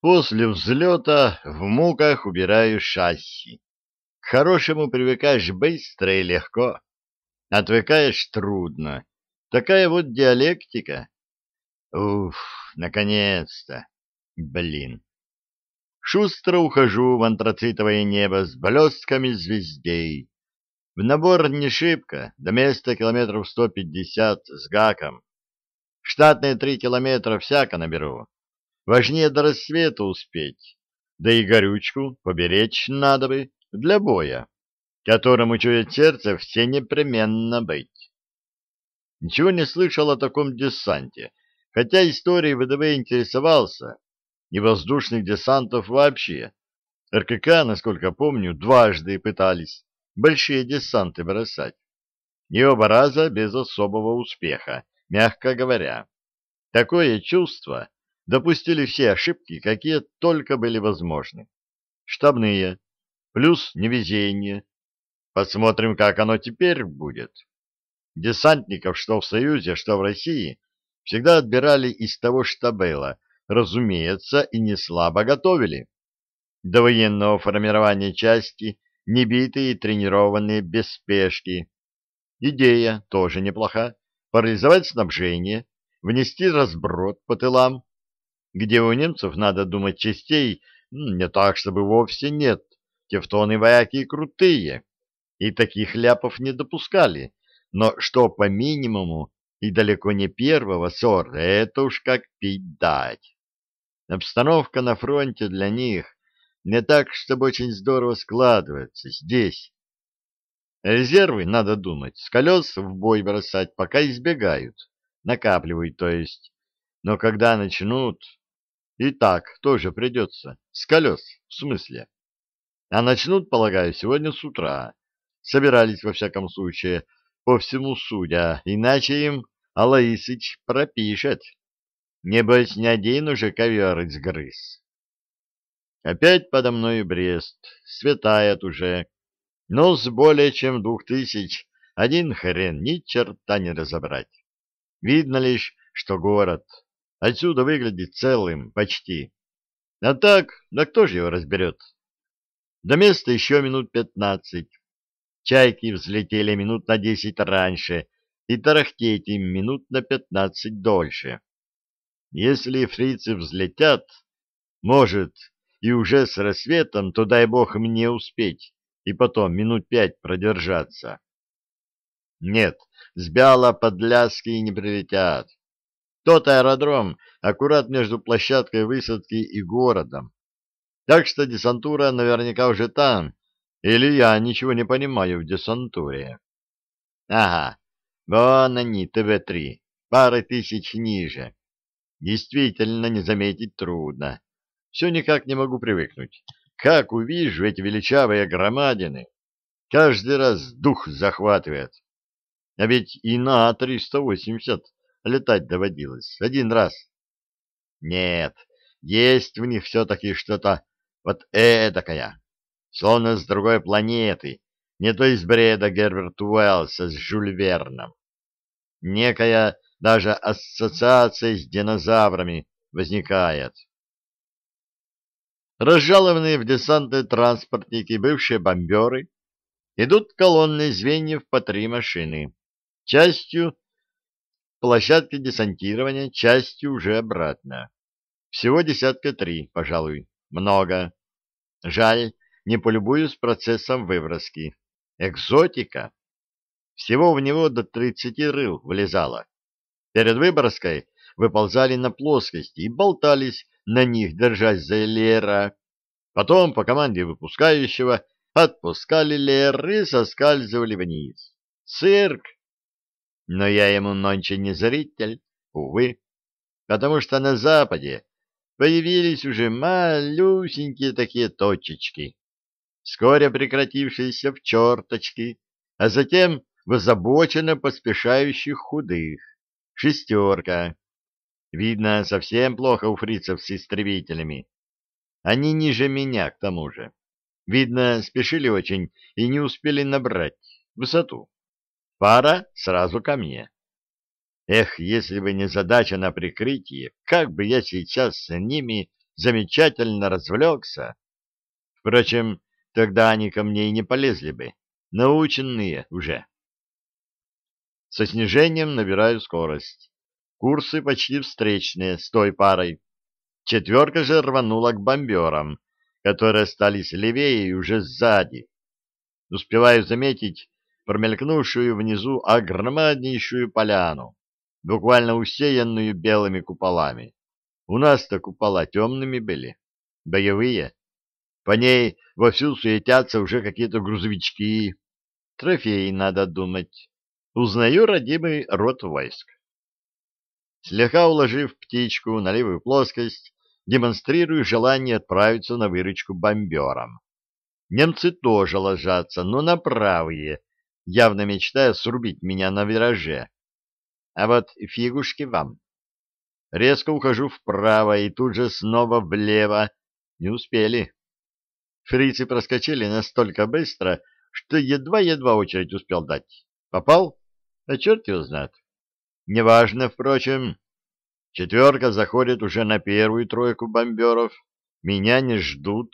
После взлета в муках убираю шасси. К хорошему привыкаешь быстро и легко. Отвыкаешь трудно. Такая вот диалектика. Уф, наконец-то. Блин. Шустро ухожу в антрацитовое небо с блестками звездей. В набор не шибко, до места километров сто пятьдесят с гаком. Штатные три километра всяко наберу. Важнее до рассвета успеть. Да и горючку поберечь надо бы для боя, которому чует сердце все непременно быть. Ничего не слышал о таком десанте, хотя историей ВДВ интересовался, и воздушных десантов вообще. РКК, насколько помню, дважды пытались большие десанты бросать. И оба раза без особого успеха, мягко говоря. Такое чувство, допустили все ошибки, какие только были возможны. Штабные, плюс невезение. Посмотрим, как оно теперь будет. Десантников, что в Союзе, что в России, всегда отбирали из того, что было, разумеется, и не слабо готовили. До военного формирования части, небитые и тренированные без спешки. Идея тоже неплоха. Парализовать снабжение, внести разброд по тылам, где у немцев, надо думать, частей не так, чтобы вовсе нет. Тевтоны вояки крутые, и таких ляпов не допускали. Но что по минимуму и далеко не первого сорта, это уж как пить дать. Обстановка на фронте для них не так, чтобы очень здорово складывается здесь. Резервы, надо думать, с колес в бой бросать пока избегают, накапливают, то есть. Но когда начнут, и так тоже придется. С колес, в смысле. А начнут, полагаю, сегодня с утра. Собирались, во всяком случае, по всему судя, иначе им Алаисыч пропишет. Небось, не один уже ковер сгрыз. Опять подо мной Брест, светает уже, но с более чем двух тысяч один хрен ни черта не разобрать. Видно лишь, что город Отсюда выглядит целым, почти. А так, да кто же его разберет? До места еще минут пятнадцать. Чайки взлетели минут на десять раньше, и тарахтеть им минут на пятнадцать дольше. Если фрицы взлетят, может, и уже с рассветом, то дай бог мне успеть, и потом минут пять продержаться. Нет, с Бяла-Подляски не прилетят. Тот аэродром аккурат между площадкой высадки и городом. Так что десантура наверняка уже там, или я ничего не понимаю в десантуре. Ага, вон они, ТВ-3, пары тысяч ниже. Действительно, не заметить трудно. Все никак не могу привыкнуть. Как увижу эти величавые громадины, каждый раз дух захватывает. А ведь и на 380 летать доводилось. Один раз. Нет, есть в них все-таки что-то вот эдакое, словно с другой планеты, не то из бреда Герберта Уэллса с Жюль Верном. Некая даже ассоциация с динозаврами возникает. Разжалованные в десантные транспортники бывшие бомберы идут колонной звеньев по три машины, частью площадке десантирования частью уже обратно. Всего десятка три, пожалуй. Много. Жаль, не полюбуюсь процессом выброски. Экзотика. Всего в него до тридцати рыл влезало. Перед выброской выползали на плоскости и болтались на них, держась за лера. Потом, по команде выпускающего, отпускали лер и соскальзывали вниз. Цирк! Но я ему нонче не зритель, увы, потому что на западе появились уже малюсенькие такие точечки, вскоре прекратившиеся в черточки, а затем в озабоченно поспешающих худых. Шестерка. Видно, совсем плохо у фрицев с истребителями. Они ниже меня, к тому же. Видно, спешили очень и не успели набрать высоту. Пара сразу ко мне. Эх, если бы не задача на прикрытие, как бы я сейчас с ними замечательно развлекся. Впрочем, тогда они ко мне и не полезли бы, наученные уже. Со снижением набираю скорость. Курсы почти встречные с той парой. Четверка же рванула к бомберам, которые остались левее и уже сзади. Успеваю заметить промелькнувшую внизу огромнейшую поляну, буквально усеянную белыми куполами. У нас-то купола темными были, боевые. По ней вовсю суетятся уже какие-то грузовички. Трофеи, надо думать. Узнаю родимый род войск. Слегка уложив птичку на левую плоскость, демонстрирую желание отправиться на выручку бомберам. Немцы тоже ложатся, но на правые, явно мечтая срубить меня на вираже. А вот фигушки вам. Резко ухожу вправо и тут же снова влево. Не успели. Фрицы проскочили настолько быстро, что едва-едва очередь успел дать. Попал? А черт его знает. Неважно, впрочем. Четверка заходит уже на первую тройку бомберов. Меня не ждут.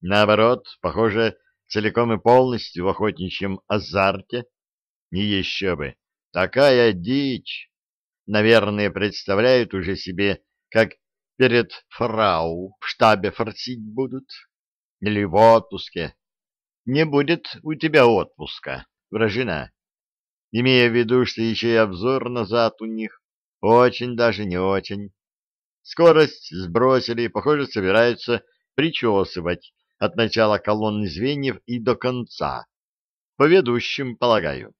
Наоборот, похоже, целиком и полностью в охотничьем азарте. Не еще бы. Такая дичь. Наверное, представляют уже себе, как перед фрау в штабе форсить будут. Или в отпуске. Не будет у тебя отпуска, вражина. Имея в виду, что еще и обзор назад у них очень даже не очень. Скорость сбросили, похоже, собираются причесывать от начала колонны звеньев и до конца. По ведущим, полагаю.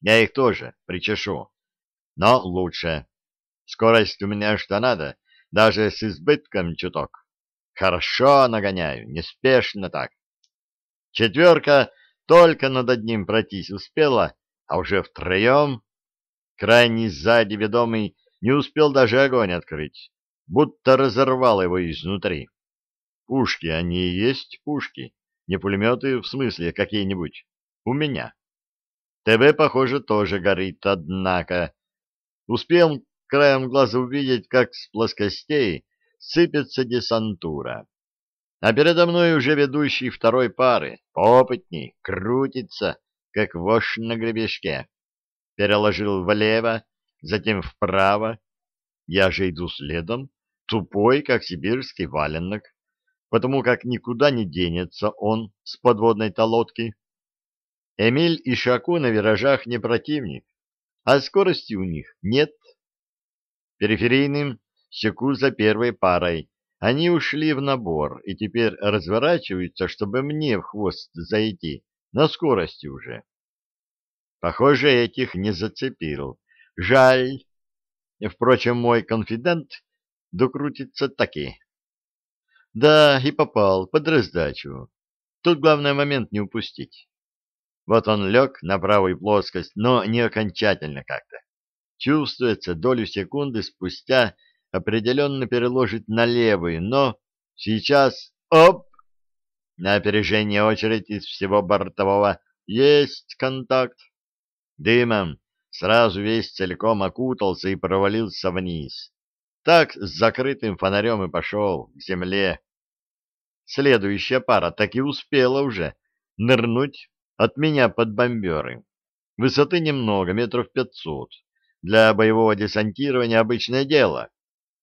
Я их тоже причешу, но лучше. Скорость у меня что надо, даже с избытком чуток. Хорошо нагоняю, неспешно так. Четверка только над одним пройтись успела, а уже втроем крайний сзади ведомый не успел даже огонь открыть, будто разорвал его изнутри. Пушки, они и есть пушки, не пулеметы в смысле какие-нибудь. У меня. ТВ, похоже, тоже горит, однако. Успел краем глаза увидеть, как с плоскостей сыпется десантура. А передо мной уже ведущий второй пары, поопытней, крутится, как вошь на гребешке. Переложил влево, затем вправо. Я же иду следом, тупой, как сибирский валенок потому как никуда не денется он с подводной-то лодки. Эмиль и Шаку на виражах не противник, а скорости у них нет. Периферийным Шаку за первой парой. Они ушли в набор и теперь разворачиваются, чтобы мне в хвост зайти, на скорости уже. Похоже, этих не зацепил. Жаль. Впрочем, мой конфидент докрутится таки. Да, и попал под раздачу. Тут главный момент не упустить. Вот он лег на правую плоскость, но не окончательно как-то. Чувствуется, долю секунды спустя определенно переложить на левую, но сейчас... Оп! На опережение очередь из всего бортового есть контакт. Дымом сразу весь целиком окутался и провалился вниз. Так с закрытым фонарем и пошел к земле. Следующая пара так и успела уже нырнуть от меня под бомберы. Высоты немного, метров пятьсот. Для боевого десантирования обычное дело.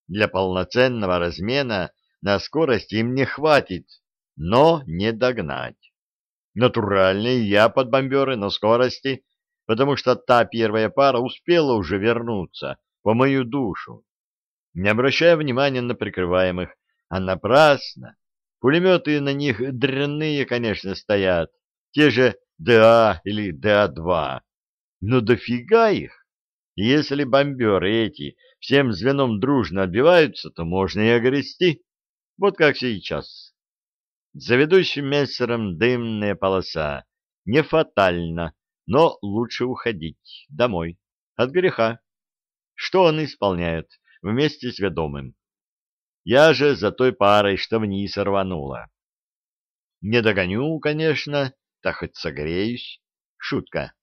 Для полноценного размена на скорость им не хватит, но не догнать. Натурально я под бомберы на скорости, потому что та первая пара успела уже вернуться по мою душу не обращая внимания на прикрываемых, а напрасно. Пулеметы на них дрянные, конечно, стоят, те же ДА или ДА-2. Но дофига их! Если бомберы эти всем звеном дружно отбиваются, то можно и огрести. Вот как сейчас. За ведущим мессером дымная полоса. Не фатально, но лучше уходить домой. От греха. Что он исполняет? Вместе с ведомым. Я же за той парой, что вниз рванула. Не догоню, конечно, так хоть согреюсь. Шутка.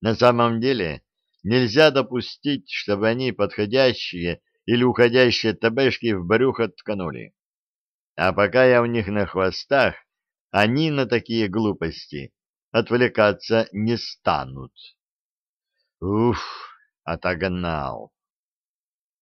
На самом деле нельзя допустить, чтобы они, подходящие или уходящие табешки в брюхо тканули. А пока я у них на хвостах, они на такие глупости отвлекаться не станут. Уф, отогнал.